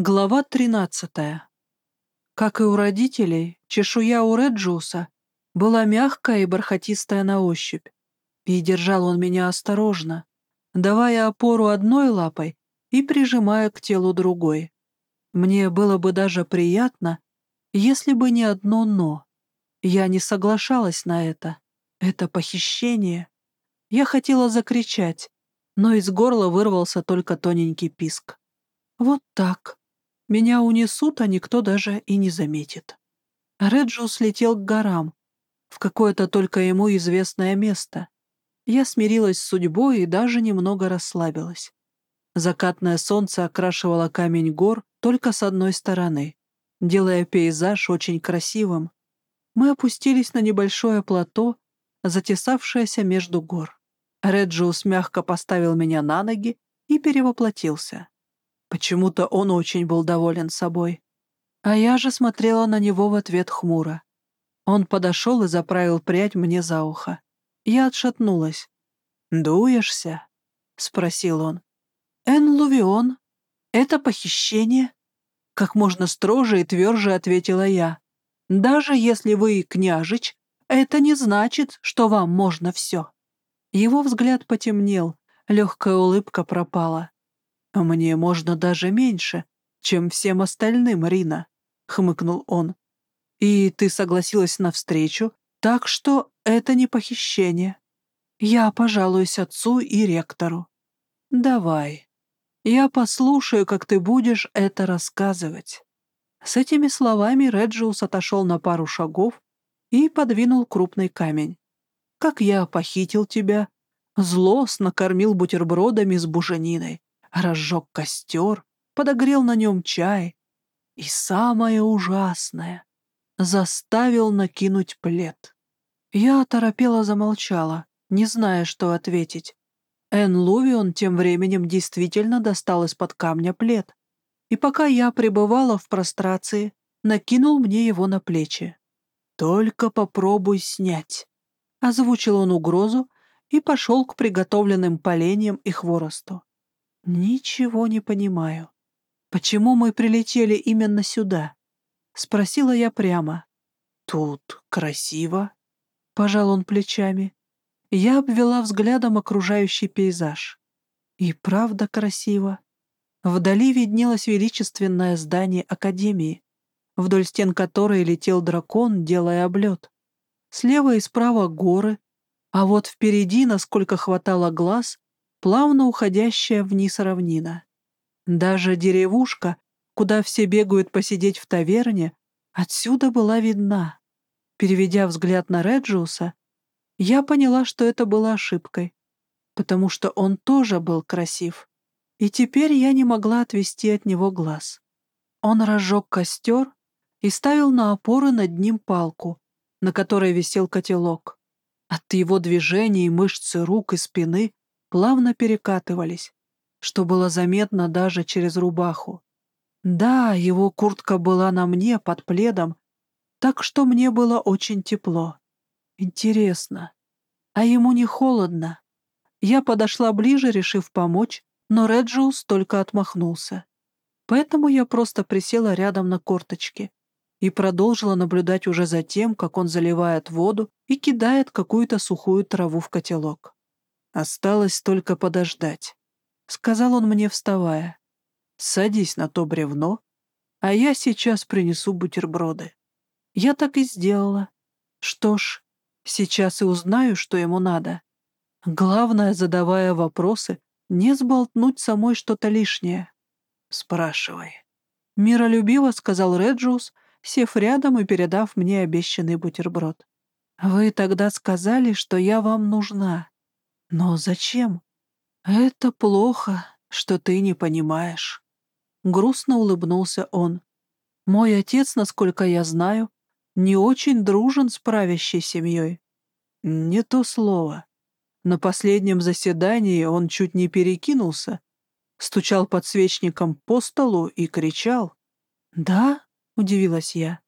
Глава 13. Как и у родителей, чешуя у Реджуса была мягкая и бархатистая на ощупь, и держал он меня осторожно, давая опору одной лапой и прижимая к телу другой. Мне было бы даже приятно, если бы не одно «но». Я не соглашалась на это. Это похищение. Я хотела закричать, но из горла вырвался только тоненький писк. Вот так. Меня унесут, а никто даже и не заметит. Реджус летел к горам, в какое-то только ему известное место. Я смирилась с судьбой и даже немного расслабилась. Закатное солнце окрашивало камень гор только с одной стороны, делая пейзаж очень красивым. Мы опустились на небольшое плато, затесавшееся между гор. Реджиус мягко поставил меня на ноги и перевоплотился. Почему-то он очень был доволен собой. А я же смотрела на него в ответ хмуро. Он подошел и заправил прядь мне за ухо. Я отшатнулась. «Дуешься?» — спросил он. «Эн Лувион, это похищение?» Как можно строже и тверже ответила я. «Даже если вы княжич, это не значит, что вам можно все». Его взгляд потемнел, легкая улыбка пропала. А «Мне можно даже меньше, чем всем остальным, Рина», — хмыкнул он. «И ты согласилась на встречу, так что это не похищение. Я пожалуюсь отцу и ректору. Давай. Я послушаю, как ты будешь это рассказывать». С этими словами Реджиус отошел на пару шагов и подвинул крупный камень. «Как я похитил тебя, злостно кормил бутербродами с бужениной, разжег костер, подогрел на нем чай и, самое ужасное, заставил накинуть плед. Я оторопела замолчала, не зная, что ответить. Эн Лувион тем временем действительно достал из-под камня плед, и пока я пребывала в прострации, накинул мне его на плечи. «Только попробуй снять», — озвучил он угрозу и пошел к приготовленным поленьям и хворосту. «Ничего не понимаю. Почему мы прилетели именно сюда?» — спросила я прямо. «Тут красиво», — пожал он плечами. Я обвела взглядом окружающий пейзаж. И правда красиво. Вдали виднелось величественное здание Академии, вдоль стен которой летел дракон, делая облет. Слева и справа горы, а вот впереди, насколько хватало глаз, плавно уходящая вниз равнина. Даже деревушка, куда все бегают посидеть в таверне, отсюда была видна. Переведя взгляд на Реджиуса, я поняла, что это было ошибкой, потому что он тоже был красив. И теперь я не могла отвести от него глаз. Он разжег костер и ставил на опоры над ним палку, на которой висел котелок. От его движений мышцы рук и спины плавно перекатывались, что было заметно даже через рубаху. Да, его куртка была на мне под пледом, так что мне было очень тепло. Интересно, а ему не холодно? Я подошла ближе, решив помочь, но Реджиус только отмахнулся. Поэтому я просто присела рядом на корточки и продолжила наблюдать уже за тем, как он заливает воду и кидает какую-то сухую траву в котелок. Осталось только подождать. Сказал он мне, вставая. Садись на то бревно, а я сейчас принесу бутерброды. Я так и сделала. Что ж, сейчас и узнаю, что ему надо. Главное, задавая вопросы, не сболтнуть самой что-то лишнее. Спрашивай. Миролюбиво сказал Реджиус, сев рядом и передав мне обещанный бутерброд. «Вы тогда сказали, что я вам нужна. Но зачем? Это плохо, что ты не понимаешь. Грустно улыбнулся он. Мой отец, насколько я знаю, не очень дружен с правящей семьей. Не то слово. На последнем заседании он чуть не перекинулся, стучал подсвечником по столу и кричал. «Да?» — удивилась я.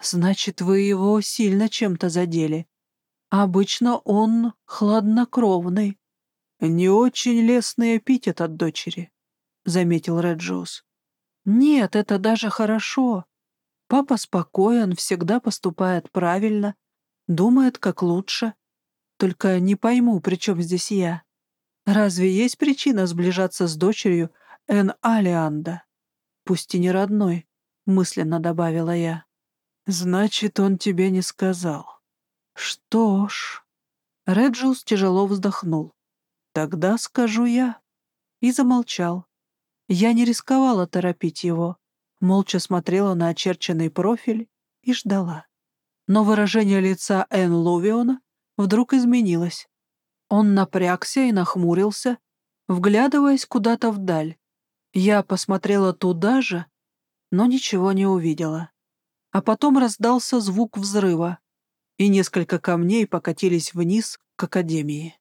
«Значит, вы его сильно чем-то задели. Обычно он хладнокровный. Не очень лестный эпитет от дочери, — заметил Реджиус. Нет, это даже хорошо. Папа спокоен, всегда поступает правильно, думает как лучше. Только не пойму, при чем здесь я. Разве есть причина сближаться с дочерью Эн Алианда? Пусть и не родной, мысленно добавила я. Значит, он тебе не сказал. Что ж... Реджус тяжело вздохнул. Тогда скажу я. И замолчал. Я не рисковала торопить его, молча смотрела на очерченный профиль и ждала. Но выражение лица Энн Лувиона вдруг изменилось. Он напрягся и нахмурился, вглядываясь куда-то вдаль. Я посмотрела туда же, но ничего не увидела. А потом раздался звук взрыва, и несколько камней покатились вниз к академии.